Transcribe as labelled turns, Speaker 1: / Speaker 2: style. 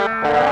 Speaker 1: Música